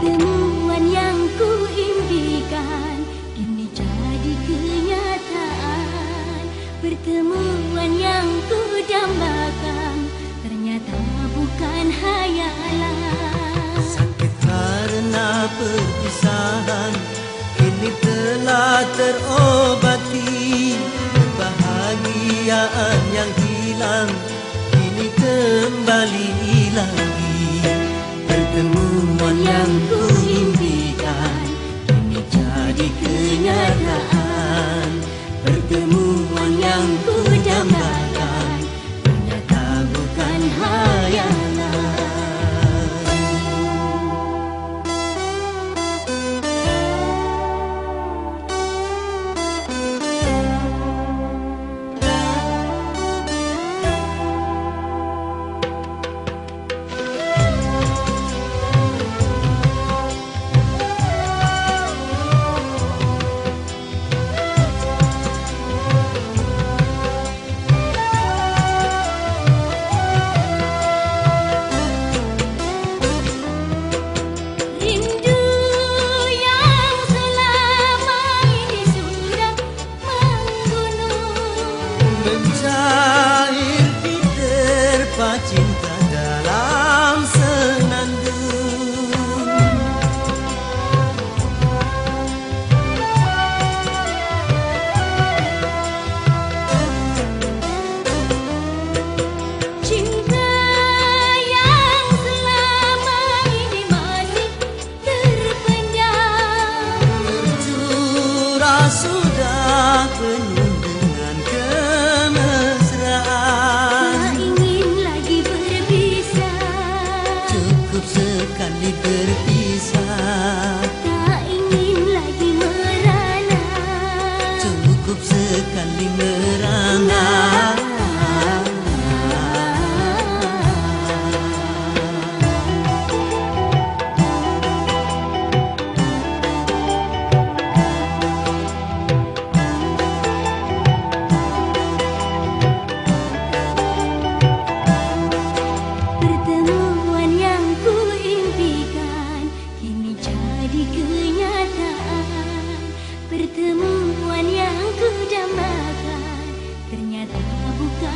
pertemuan yang ku impikan kini jadi kenyataan. Pertemuan yang ku dambakan ternyata bukan hayalan. Sakit karena perpisahan kini telah terobati. Kebahagiaan yang hilang kini kembali hilang yang ku impikan Kini jadi kenyataan Pertemuan yang ku dambakan now.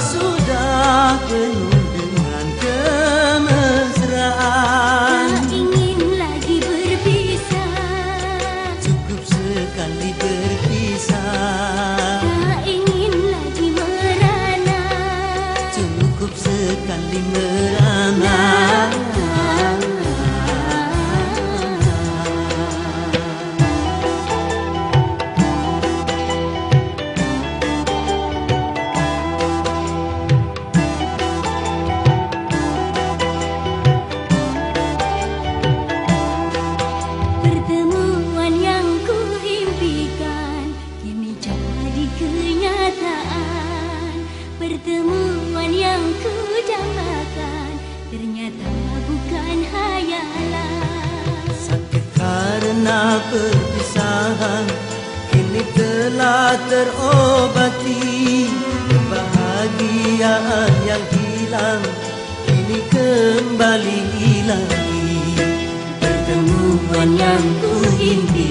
sudah penuh. nyata bukan hayalan. Sakit karena perpisahan Kini telah terobati. Kebahagiaan yang hilang Kini kembali lagi. Pertemuan yang kuhimpin